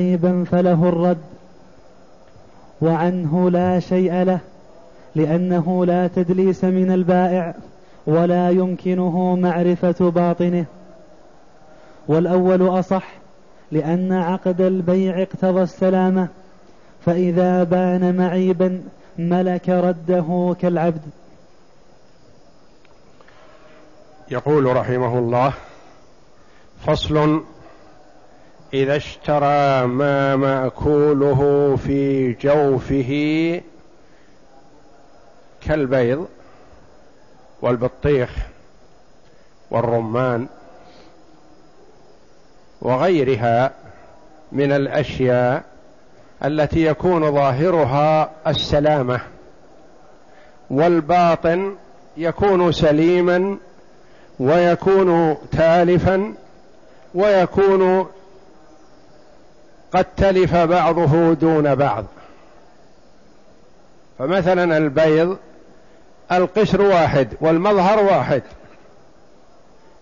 عيبا فله الرد وعنه لا شيء له لأنه لا تدليس من البائع ولا يمكنه معرفة باطنه. والأول أصح لأن عقد البيع اقتضى السلامة فإذا بان معيبا ملك رده كالعبد. يقول رحمه الله فصل إذا اشترى ما مأكوله في جوفه كالبيض والبطيخ والرمان وغيرها من الأشياء التي يكون ظاهرها السلامة والباطن يكون سليما ويكون تالفا ويكون قد تلف بعضه دون بعض. فمثلا البيض القشر واحد والمظهر واحد.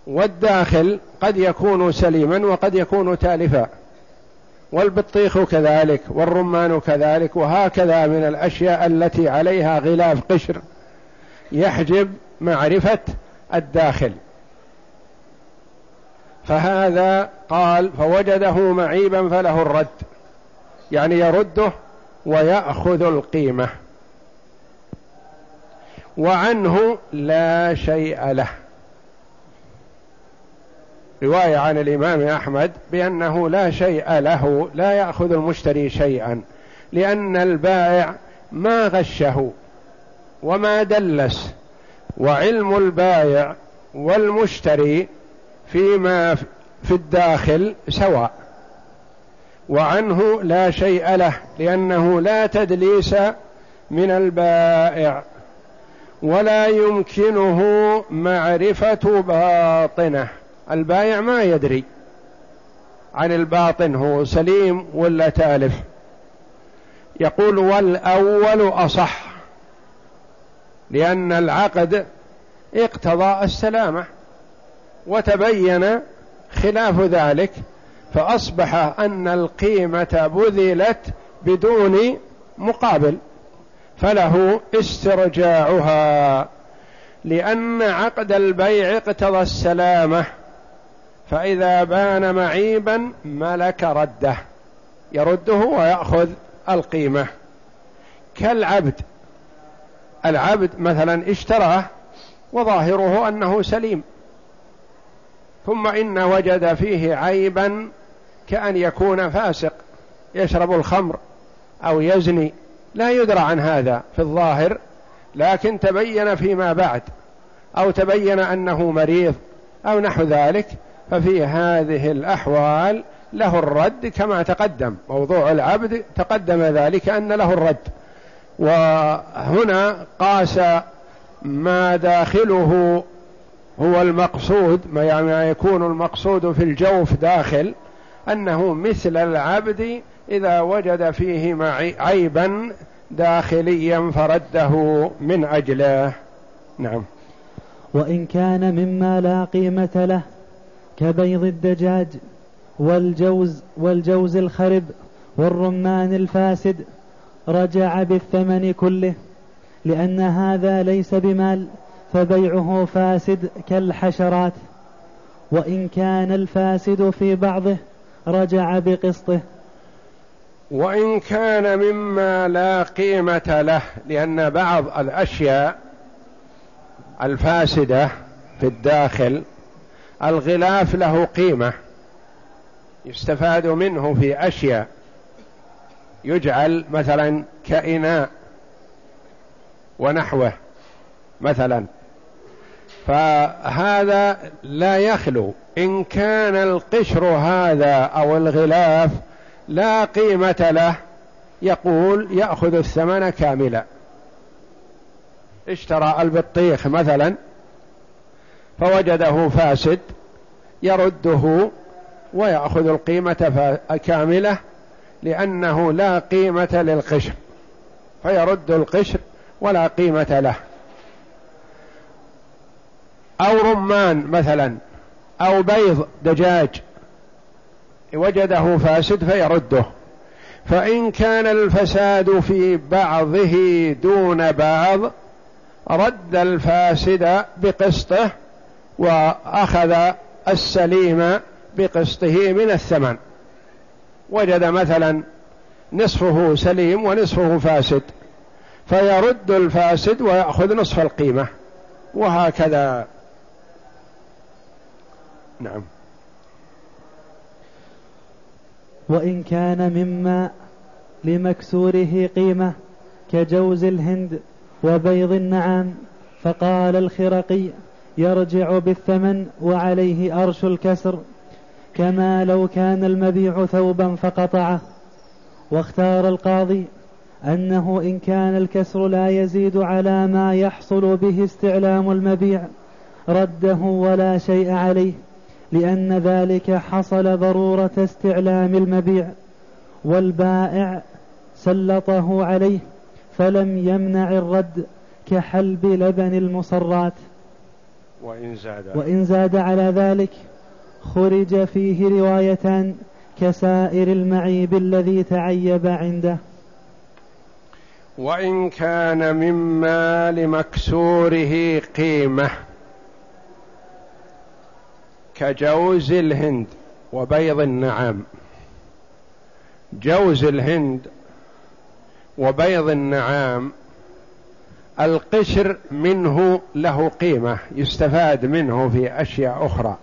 والداخل قد يكون سليما وقد يكون تالفا. والبطيخ كذلك والرمان كذلك وهكذا من الأشياء التي عليها غلاف قشر. يحجب معرفة الداخل. فهذا قال فوجده معيبا فله الرد. يعني يرده ويأخذ القيمة. وعنه لا شيء له. رواية عن الإمام أحمد بأنه لا شيء له لا يأخذ المشتري شيئا لأن البائع ما غشه وما دلس وعلم البائع والمشتري فيما في الداخل سواء. وعنه لا شيء له لأنه لا تدليس من البائع ولا يمكنه معرفة باطنه. البايع ما يدري عن الباطن هو سليم ولا تالف. يقول والأول أصح لأن العقد اقتضى السلامة. وتبين خلاف ذلك فأصبح أن القيمة بذلت بدون مقابل فله استرجاعها لأن عقد البيع اقتضى السلامة فإذا بان معيبا ملك رده يرده ويأخذ القيمة. كالعبد العبد مثلا اشتراه وظاهره أنه سليم ثم إن وجد فيه عيبا كأن يكون فاسق يشرب الخمر أو يزني. لا يدرى عن هذا في الظاهر لكن تبين فيما بعد أو تبين أنه مريض أو نحو ذلك ففي هذه الأحوال له الرد كما تقدم. موضوع العبد تقدم ذلك أن له الرد. وهنا قاس ما داخله هو المقصود ما يعني يكون المقصود في الجوف داخل أنه مثل العبد إذا وجد فيه عيبا داخليا فرده من أجله. نعم. وإن كان مما لا قيمة له كبيض الدجاج والجوز والجوز الخرب والرمان الفاسد رجع بالثمن كله لأن هذا ليس بمال فبيعه فاسد كالحشرات وإن كان الفاسد في بعضه رجع بقسطه. وإن كان مما لا قيمة له لأن بعض الأشياء الفاسدة في الداخل الغلاف له قيمة يستفاد منه في أشياء. يجعل مثلا كإناء ونحوه مثلا فهذا لا يخلو. إن كان القشر هذا أو الغلاف لا قيمة له يقول يأخذ الثمن كاملا. اشترى البطيخ مثلا فوجده فاسد يرده ويأخذ القيمة كاملة لأنه لا قيمة للقشر فيرد القشر ولا قيمة له. أو رمان مثلا أو بيض دجاج وجده فاسد فيرده. فإن كان الفساد في بعضه دون بعض رد الفاسد بقسطه وأخذ السليم بقسطه من الثمن. وجد مثلا نصفه سليم ونصفه فاسد فيرد الفاسد ويأخذ نصف القيمة. وهكذا نعم. وإن كان مما لمكسوره قيمة كجوز الهند وبيض النعام فقال الخرقي يرجع بالثمن وعليه أرش الكسر كما لو كان المبيع ثوبا فقطعه. واختار القاضي أنه إن كان الكسر لا يزيد على ما يحصل به استعلام المبيع رده ولا شيء عليه. لأن ذلك حصل ضرورة استعلام المبيع والبائع سلطه عليه فلم يمنع الرد كحلب لبن المصرات. وإن زاد. وإن زاد على ذلك خرج فيه روايتان كسائر المعيب الذي تعيب عنده. وإن كان مما لمكسوره قيمة. كجوز الهند وبيض النعام جوز الهند وبيض النعام القشر منه له قيمة يستفاد منه في أشياء أخرى.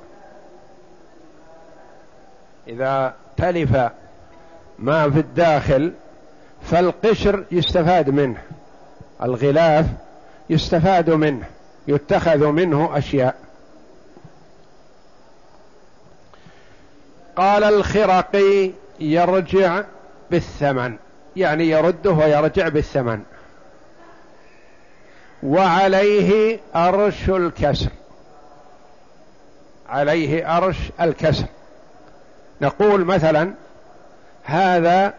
إذا تلف ما في الداخل فالقشر يستفاد منه الغلاف يستفاد منه يتخذ منه أشياء. قال الخرقي يرجع بالثمن يعني يرده ويرجع بالثمن. وعليه أرش الكسر عليه أرش الكسر. نقول مثلا هذا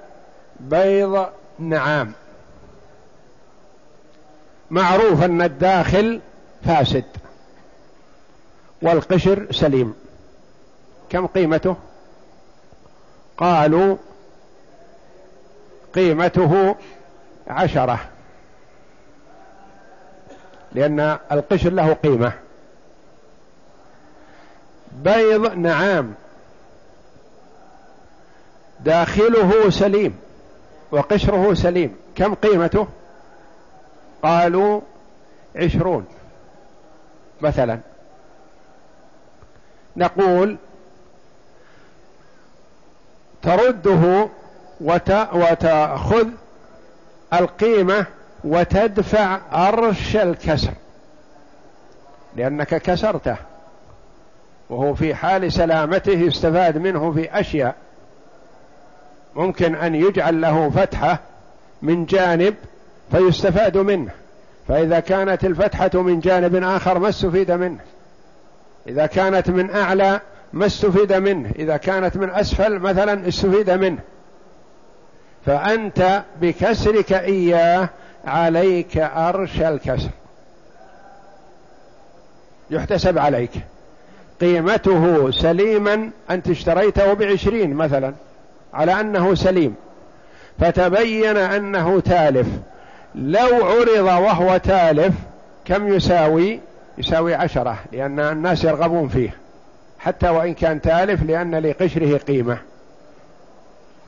بيض نعام معروف أن الداخل فاسد والقشر سليم. كم قيمته؟ قالوا قيمته عشرة. لأن القشر له قيمة. بيض نعام. داخله سليم. وقشره سليم. كم قيمته؟ قالوا عشرون. مثلا. نقول ترده وتأخذ القيمة وتدفع أرش الكسر. لأنك كسرته. وهو في حال سلامته يستفاد منه في أشياء. ممكن أن يجعل له فتحة من جانب فيستفاد منه. فإذا كانت الفتحة من جانب آخر ما استفيد منه. إذا كانت من أعلى ما استفيد منه. إذا كانت من أسفل مثلا استفيد منه. فأنت بكسرك إياه عليك أرش الكسر. يحتسب عليك. قيمته سليما أنت اشتريته بعشرين مثلا على أنه سليم. فتبين أنه تالف. لو عرض وهو تالف كم يساوي؟ يساوي عشرة لأن الناس يرغبون فيه. حتى وإن كان تالف لأن لقشره قيمة.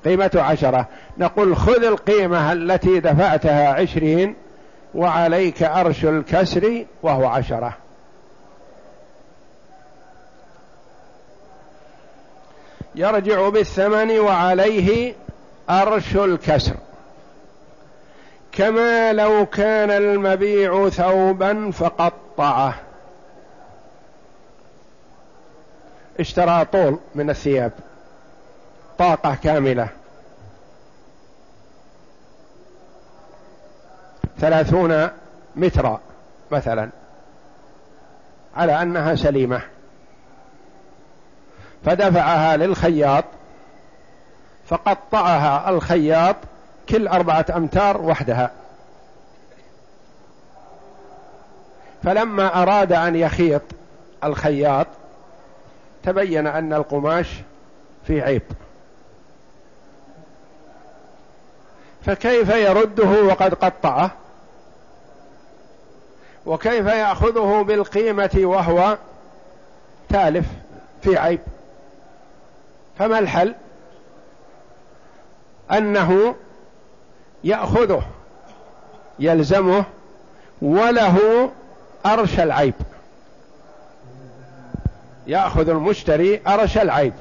قيمته عشرة. نقول خذ القيمة التي دفعتها عشرين وعليك أرش الكسر وهو عشرة. يرجع بالثمن وعليه أرش الكسر. كما لو كان المبيع ثوبا فقطعه. اشترى طول من الثياب طاقة كاملة. ثلاثون مترا مثلا على أنها سليمة. فدفعها للخياط فقطعها الخياط كل أربعة أمتار وحدها. فلما أراد أن يخيط الخياط تبين أن القماش في عيب. فكيف يرده وقد قطعه؟ وكيف يأخذه بالقيمة وهو تالف في عيب؟ فما الحل؟ أنه يأخذه يلزمه وله أرش العيب. ياخذ المشتري ارش العيب.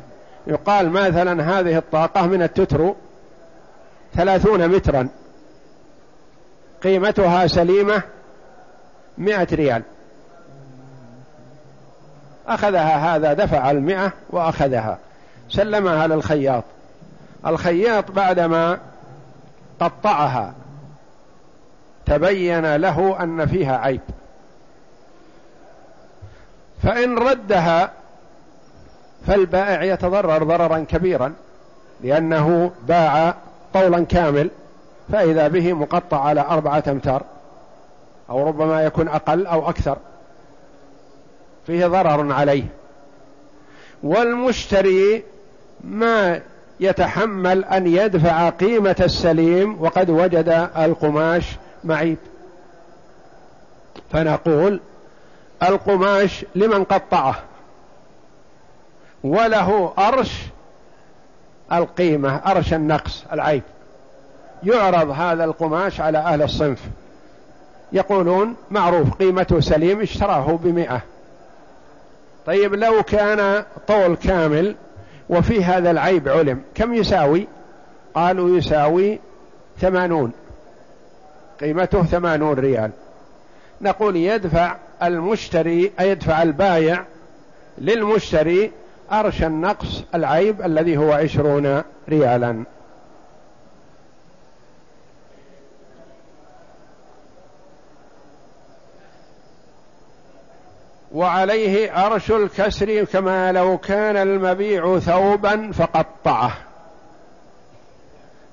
يقال مثلا هذه الطاقة من التترو ثلاثون مترا. قيمتها سليمة مئة ريال. أخذها هذا دفع المئة وأخذها. سلمها للخياط. الخياط بعدما قطعها تبين له أن فيها عيب. فإن ردها فالبائع يتضرر ضررا كبيرا لأنه باع طولا كامل فإذا به مقطع على أربعة أمتار أو ربما يكون أقل أو أكثر فيه ضرر عليه. والمشتري ما يتحمل أن يدفع قيمة السليم وقد وجد القماش معيب. فنقول القماش لمن قطعه. وله أرش القيمة أرش النقص العيب. يعرض هذا القماش على أهل الصنف. يقولون معروف قيمته سليم اشتراه بمئة. طيب لو كان طول كامل وفي هذا العيب علم كم يساوي؟ قالوا يساوي ثمانون. قيمته ثمانون ريال. نقول يدفع المشتري يدفع البايع للمشتري أرش النقص العيب الذي هو عشرون ريالا. وعليه أرش الكسر كما لو كان المبيع ثوبا فقطعه.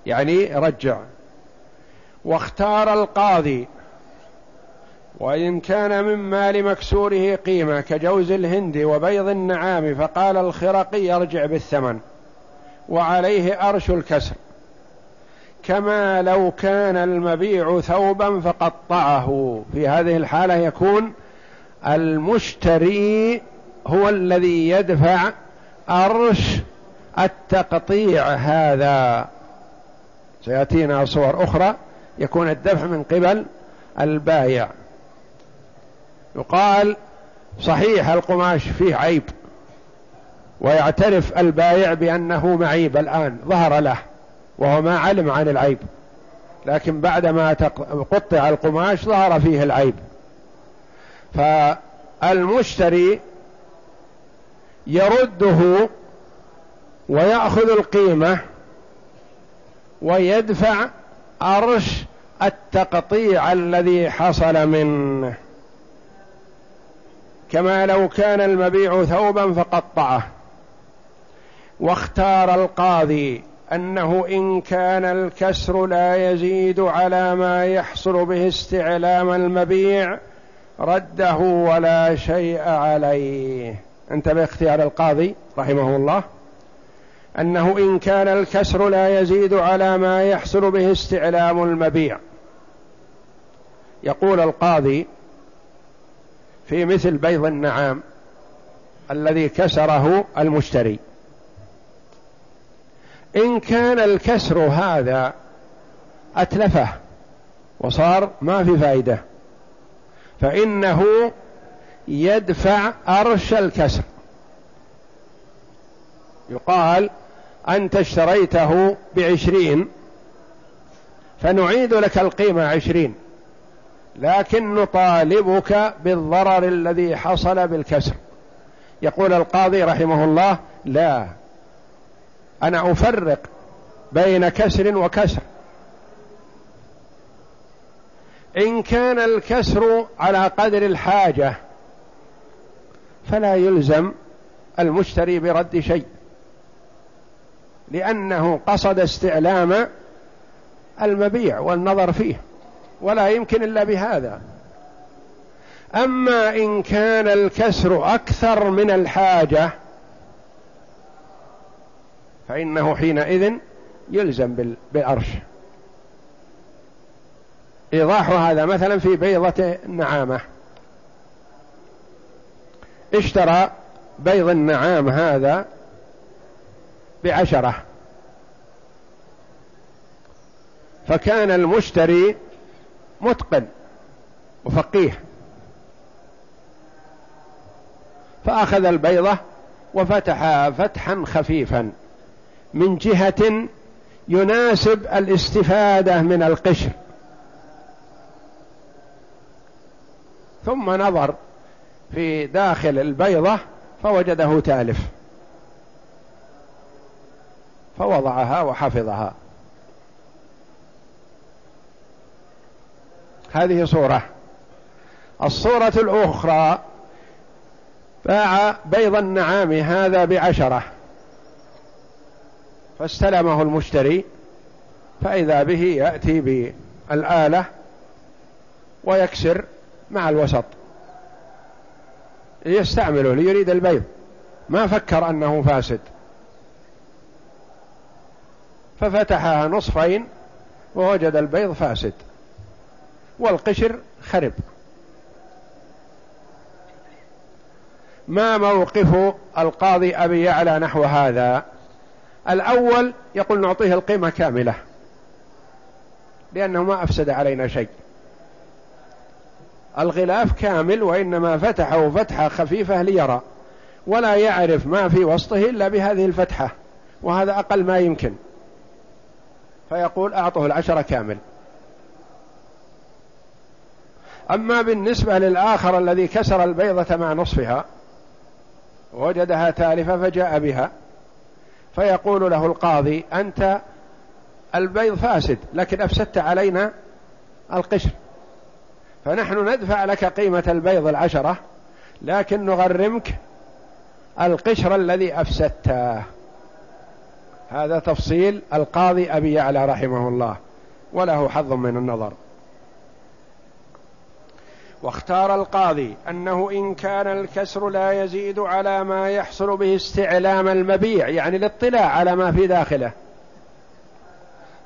يعني رجع. واختار القاضي وإن كان من مال مكسوره قيمة كجوز الهند وبيض النعام فقال الخرقي يرجع بالثمن وعليه أرش الكسر. كما لو كان المبيع ثوبا فقطعه. في هذه الحالة يكون المشتري هو الذي يدفع أرش التقطيع هذا. سيأتينا صور أخرى يكون الدفع من قبل البايع. يقال صحيح القماش فيه عيب ويعترف البايع بأنه معيب الآن ظهر له وهو ما علم عن العيب. لكن بعدما قطع القماش ظهر فيه العيب. فالمشتري يرده ويأخذ القيمة ويدفع أرش التقطيع الذي حصل منه. كما لو كان المبيع ثوبا فقطعه. واختار القاضي أنه إن كان الكسر لا يزيد على ما يحصل به استعلام المبيع رده ولا شيء عليه. انتبه اختيار القاضي رحمه الله. أنه إن كان الكسر لا يزيد على ما يحصل به استعلام المبيع. يقول القاضي في مثل بيض النعام الذي كسره المشتري. إن كان الكسر هذا أتلفه وصار ما في فائدة فإنه يدفع أرش الكسر. يقال أنت اشتريته بعشرين فنعيد لك القيمة عشرين. لكن نطالبك بالضرر الذي حصل بالكسر. يقول القاضي رحمه الله لا أنا أفرق بين كسر وكسر. إن كان الكسر على قدر الحاجة فلا يلزم المشتري برد شيء. لأنه قصد استعلام المبيع والنظر فيه. ولا يمكن إلا بهذا. أما إن كان الكسر أكثر من الحاجة فإنه حينئذ يلزم بالعرش. إيضاح هذا مثلا في بيضة النعامة. اشترى بيض النعام هذا بعشرة. فكان المشتري متقن وفقيه. فأخذ البيضة وفتحها فتحا خفيفا من جهة يناسب الاستفادة من القشر. ثم نظر في داخل البيضة فوجده تالف. فوضعها وحفظها. هذه صورة. الصورة الأخرى باع بيض النعام هذا بعشرة. فاستلمه المشتري فإذا به يأتي بالآلة ويكسر مع الوسط. يستعمله ليريد البيض. ما فكر أنه فاسد. ففتحها نصفين ووجد البيض فاسد. والقشر خرب. ما موقف القاضي أبي يعلى نحو هذا؟ الأول يقول نعطيه القيمة كاملة. لأنه ما أفسد علينا شيء. الغلاف كامل وإنما فتحه فتحة خفيفة ليرى. ولا يعرف ما في وسطه إلا بهذه الفتحة. وهذا أقل ما يمكن. فيقول أعطه العشرة كامل. أما بالنسبة للآخر الذي كسر البيضة مع نصفها وجدها تالفة فجاء بها فيقول له القاضي أنت البيض فاسد لكن أفسدت علينا القشر. فنحن ندفع لك قيمة البيض العشرة لكن نغرمك القشر الذي أفسدته. هذا تفصيل القاضي أبي يعلى رحمه الله وله حظ من النظر. واختار القاضي أنه إن كان الكسر لا يزيد على ما يحصل به استعلام المبيع يعني الاطلاع على ما في داخله.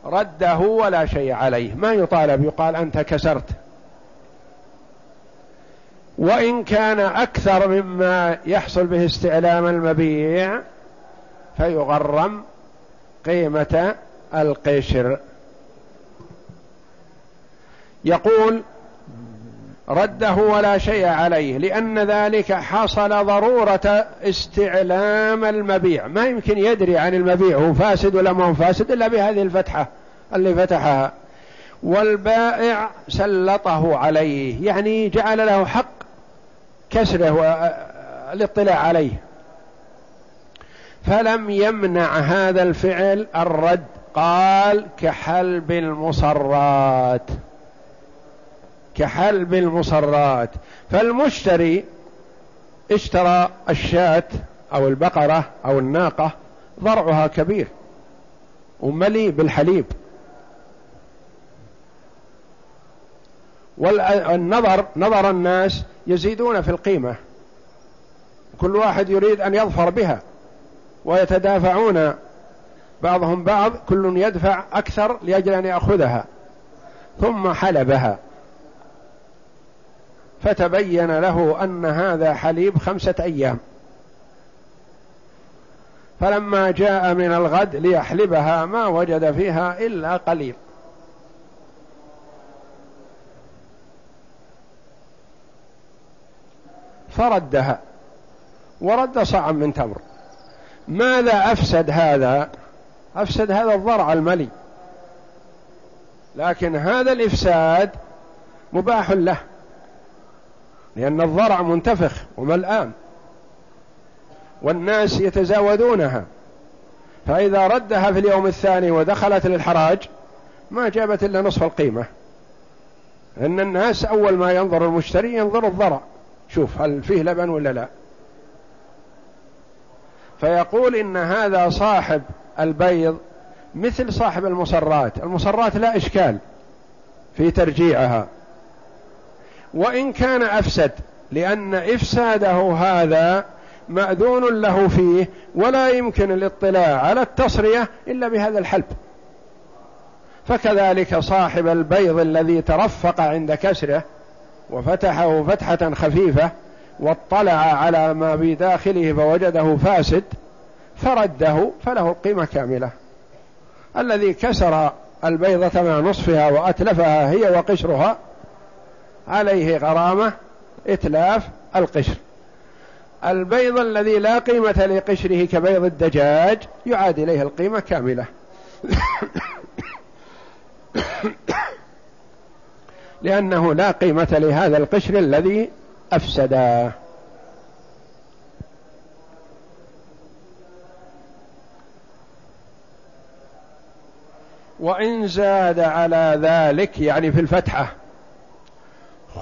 رده ولا شيء عليه ما يطالب يقال أنت كسرت. وإن كان أكثر مما يحصل به استعلام المبيع فيغرم قيمة القشر. يقول رده ولا شيء عليه لأن ذلك حصل ضرورة استعلام المبيع. ما يمكن يدري عن المبيع هو فاسد ولا ما هو فاسد إلا بهذه الفتحة اللي فتحها. والبائع سلطه عليه يعني جعل له حق كسره والاطلاع عليه. فلم يمنع هذا الفعل الرد قال كحلب المصرات. كحلب المصرات. فالمشتري اشترى الشاة أو البقرة أو الناقة ضرعها كبير وملي بالحليب. والنظر نظر الناس يزيدون في القيمة. كل واحد يريد أن يظفر بها ويتدافعون بعضهم بعض كل يدفع أكثر لأجل أن يأخذها ثم حلبها. فتبين له أن هذا حليب خمسة أيام. فلما جاء من الغد ليحلبها ما وجد فيها إلا قليل. فردها ورد صاعا من تمر. ماذا أفسد هذا؟ أفسد هذا الضرع الملي. لكن هذا الإفساد مباح له. لأن الضرع منتفخ وملآن والناس يتزاودونها. فإذا ردها في اليوم الثاني ودخلت للحراج ما جابت إلا نصف القيمة. إن الناس أول ما ينظر المشتري ينظر الضرع. شوف هل فيه لبن ولا لا؟ فيقول إن هذا صاحب البيض مثل صاحب المصرات. المصرات لا إشكال في ترجيعها. وإن كان أفسد لأن إفساده هذا مأذون له فيه ولا يمكن الاطلاع على التصرية إلا بهذا الحلب. فكذلك صاحب البيض الذي ترفق عند كسره وفتحه فتحة خفيفة واطلع على ما بداخله فوجده فاسد فرده فله القيمة كاملة. الذي كسر البيضة مع نصفها وأتلفها هي وقشرها عليه غرامة إتلاف القشر. البيض الذي لا قيمة لقشره كبيض الدجاج يعاد إليه القيمة كاملة. لأنه لا قيمة لهذا القشر الذي أفسده وإن زاد على ذلك يعني في الفتحة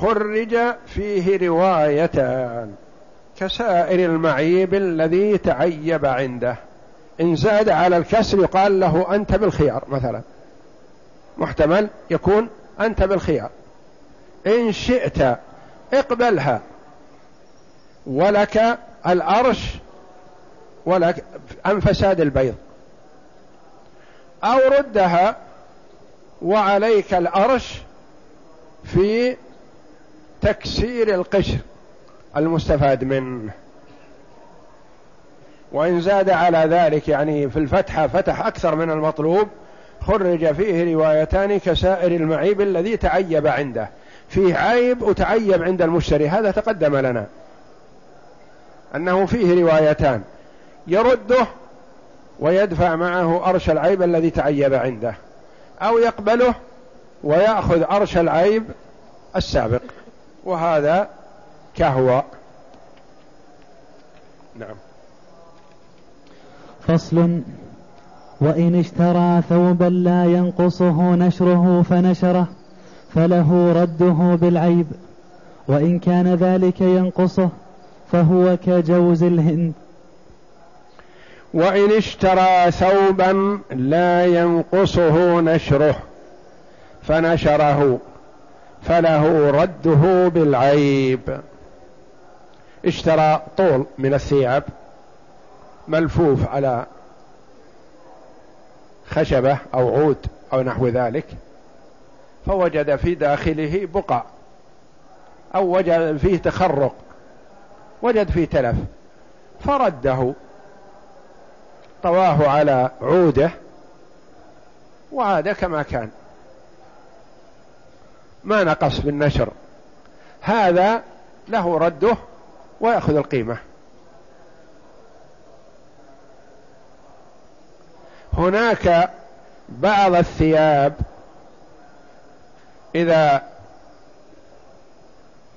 خرج فيه روايتان كسائر المعيب الذي تعيب عنده. إن زاد على الكسر يقال له أنت بالخيار مثلا. محتمل يكون أنت بالخيار. إن شئت اقبلها. ولك الأرش ولك عن فساد البيض. أو ردها وعليك الأرش في تكسير القشر المستفاد منه. وإن زاد على ذلك يعني في الفتحة فتح أكثر من المطلوب خرج فيه روايتان كسائر المعيب الذي تعيب عنده. فيه عيب وتعيب عند المشتري هذا تقدم لنا. أنه فيه روايتان. يرده ويدفع معه أرش العيب الذي تعيب عنده أو يقبله ويأخذ أرش العيب السابق. وهذا كهو. نعم. فصل. وإن اشترى ثوبا لا ينقصه نشره فنشره فله رده بالعيب. وإن كان ذلك ينقصه فهو كجوز الهند. وإن اشترى ثوبا لا ينقصه نشره فنشره. فله رده بالعيب. اشترى طول من الثياب ملفوف على خشبة أو عود أو نحو ذلك فوجد في داخله بقع أو وجد فيه تخرق وجد فيه تلف فرده طواه على عوده وعاد كما كان. ما نقص بالنشر هذا له رده ويأخذ القيمة. هناك بعض الثياب إذا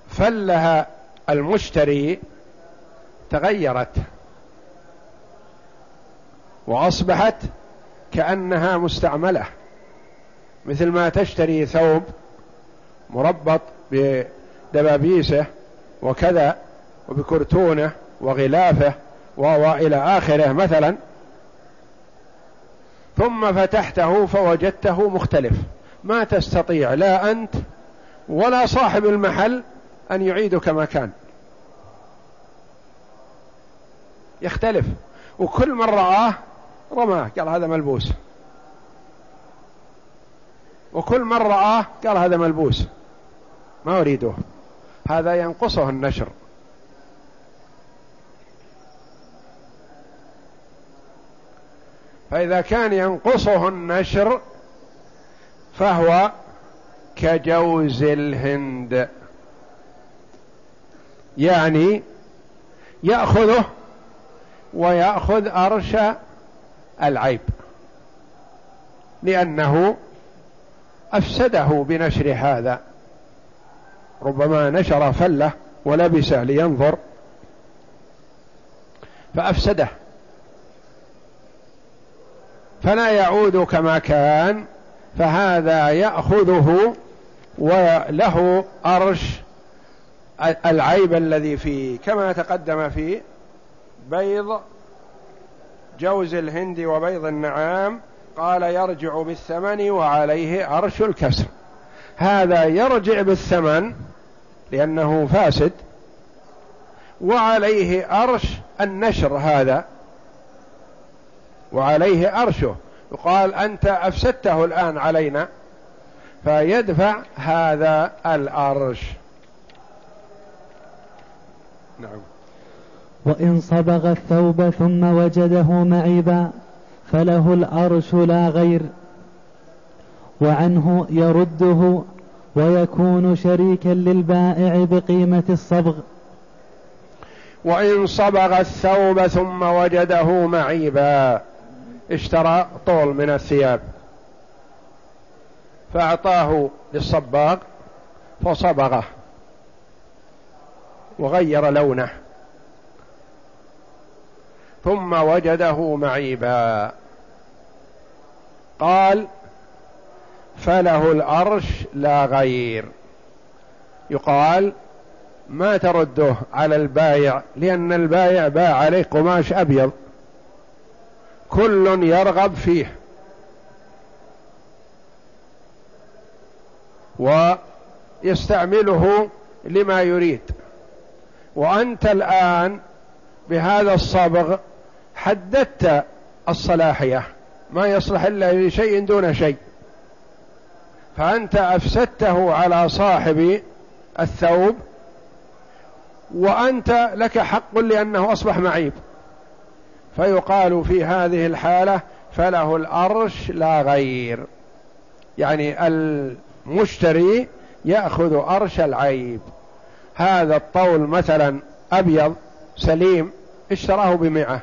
فلها المشتري تغيرت وأصبحت كأنها مستعملة مثل ما تشتري ثوب مربط بدبابيسه وكذا وبكرتونه وغلافه وإلى آخره مثلا. ثم فتحته فوجدته مختلف. ما تستطيع لا أنت ولا صاحب المحل أن يعيده كما كان يختلف. وكل من رآه رماه قال هذا ملبوس. وكل من رآه قال هذا ملبوس. ما أريده. هذا ينقصه النشر. فإذا كان ينقصه النشر فهو كجوز الهند. يعني يأخذه ويأخذ أرش العيب. لأنه أفسده بنشر هذا. ربما نشر فله ولبس لينظر. فأفسده. فلا يعود كما كان فهذا يأخذه وله أرش العيب الذي فيه. كما تقدم في بيض جوز الهند وبيض النعام قال يرجع بالثمن وعليه أرش الكسر. هذا يرجع بالثمن لأنه فاسد وعليه أرش النشر هذا وعليه أرشه. يقال أنت أفسدته الآن علينا فيدفع هذا الأرش. نعم. وإن صبغ الثوب ثم وجده معيبا فله الأرش لا غير. وعنه يرده ويكون شريكا للبائع بقيمة الصبغ. وإن صبغ الثوب ثم وجده معيبا اشترى طول من الثياب. فأعطاه للصباغ فصبغه وغير لونه. ثم وجده معيبا. قال فله الأرش لا غير. يقال ما ترده على البايع لأن البايع باع عليه قماش أبيض. كل يرغب فيه. ويستعمله لما يريد. وأنت الآن بهذا الصبغ حددت الصلاحية. ما يصلح إلا لشيء دون شيء. فأنت أفسدته على صاحب الثوب وأنت لك حق لأنه أصبح معيب. فيقال في هذه الحالة فله الأرش لا غير. يعني المشتري يأخذ أرش العيب. هذا الطول مثلا أبيض سليم اشتراه بمئة.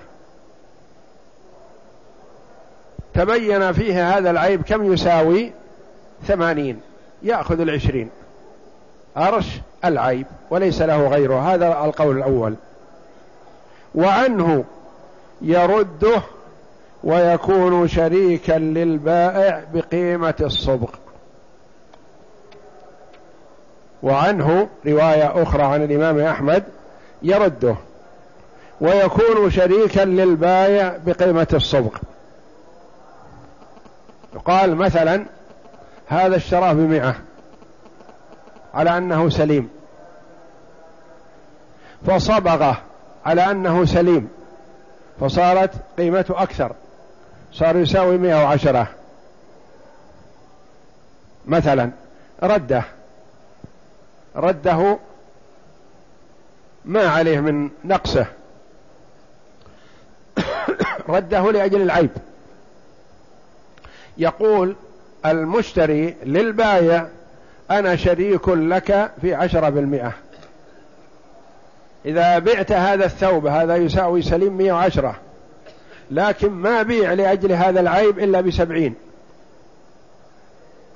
تبين فيه هذا العيب كم يساوي؟ ثمانين يأخذ العشرين. أرش العيب وليس له غيره. هذا القول الأول. وعنه يرده ويكون شريكا للبائع بقيمة الصبغ. وعنه رواية أخرى عن الإمام أحمد يرده ويكون شريكا للبائع بقيمة الصبغ. يقال مثلا هذا اشتراه بمئة على أنه سليم. فصبغه على أنه سليم. فصارت قيمته أكثر. صار يساوي مئة وعشرة. مثلا رده. رده ما عليه من نقصه. رده لأجل العيب. يقول المشتري للبايع أنا شريك لك في عشرة بالمئة. إذا بعت هذا الثوب هذا يساوي سليم مئة وعشرة. لكن ما بيع لأجل هذا العيب إلا بسبعين.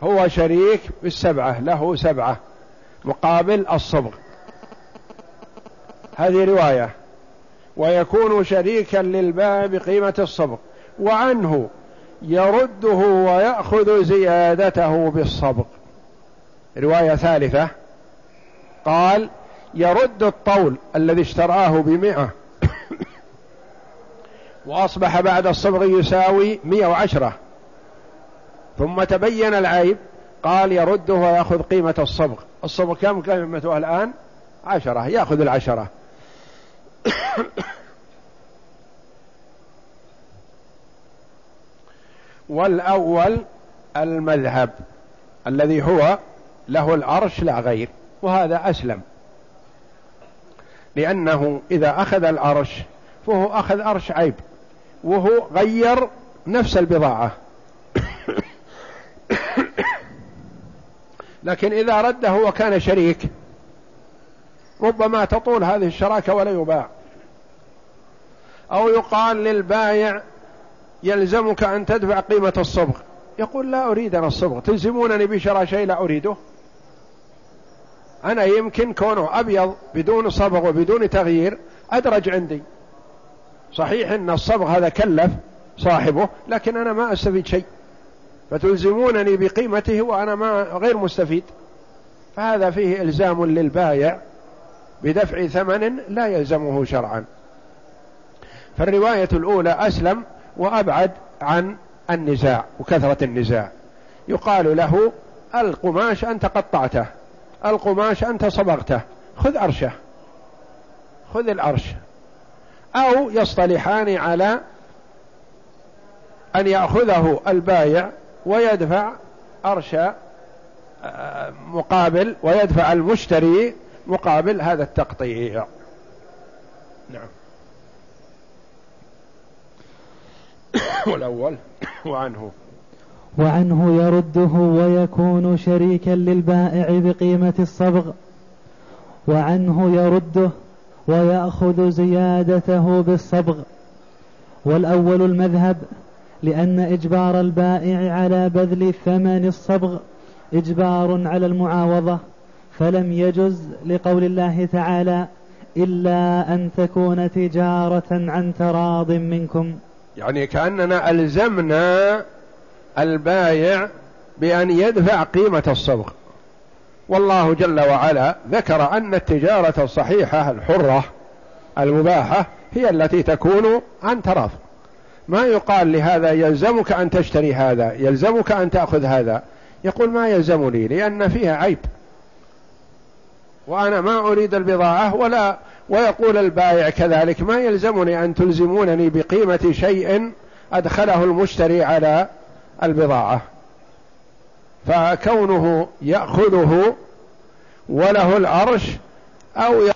هو شريك بالسبعة له سبعة مقابل الصبغ. هذه رواية. ويكون شريكا للبائع بقيمة الصبغ. وعنه يرده ويأخذ زيادته بالصبغ. رواية ثالثة. قال يرد الطول الذي اشتراه بمئة. وأصبح بعد الصبغ يساوي مئة وعشرة. ثم تبين العيب قال يرده ويأخذ قيمة الصبغ. الصبغ كم قيمته الآن؟ عشرة. يأخذ العشرة. والأول المذهب الذي هو له العرش لا غير وهذا أسلم. لأنه إذا أخذ العرش فهو أخذ عرش عيب وهو غير نفس البضاعة. لكن إذا رده وكان شريك ربما تطول هذه الشراكة ولا يباع. أو يقال للبايع يلزمك أن تدفع قيمة الصبغ. يقول لا أريد أنا الصبغ. تلزمونني بشراء شيء لا أريده؟ أنا يمكن كونه أبيض بدون صبغ وبدون تغيير أدرج عندي. صحيح أن الصبغ هذا كلف صاحبه لكن أنا ما أستفيد شيء. فتلزمونني بقيمته وأنا ما غير مستفيد. فهذا فيه إلزام للبايع بدفع ثمن لا يلزمه شرعا. فالرواية الأولى أسلم وأبعد عن النزاع وكثرة النزاع. يقال له القماش أنت قطعته القماش أنت صبغته خذ أرشه خذ الأرش أو يصطلحان على أن يأخذه البايع ويدفع أرش آه، مقابل ويدفع المشتري مقابل هذا التقطيع. نعم. والأول وعنه. وعنه يرده ويكون شريكا للبائع بقيمة الصبغ. وعنه يرده ويأخذ زيادته بالصبغ. والأول المذهب لأن إجبار البائع على بذل ثمن الصبغ إجبار على المعاوضة فلم يجز لقول الله تعالى إلا أن تكون تجارة عن تراض منكم. يعني كأننا ألزمنا البايع بأن يدفع قيمة الصبغ والله جل وعلا ذكر أن التجارة الصحيحة الحرة المباحة هي التي تكون عن تراض ما يقال لهذا يلزمك أن تشتري هذا يلزمك أن تأخذ هذا. يقول ما يلزمني لأن فيها عيب. وأنا ما أريد البضاعة ولا ويقول البائع كذلك ما يلزمني أن تلزمونني بقيمة شيء أدخله المشتري على البضاعة. فكونه يأخذه وله الأرش أو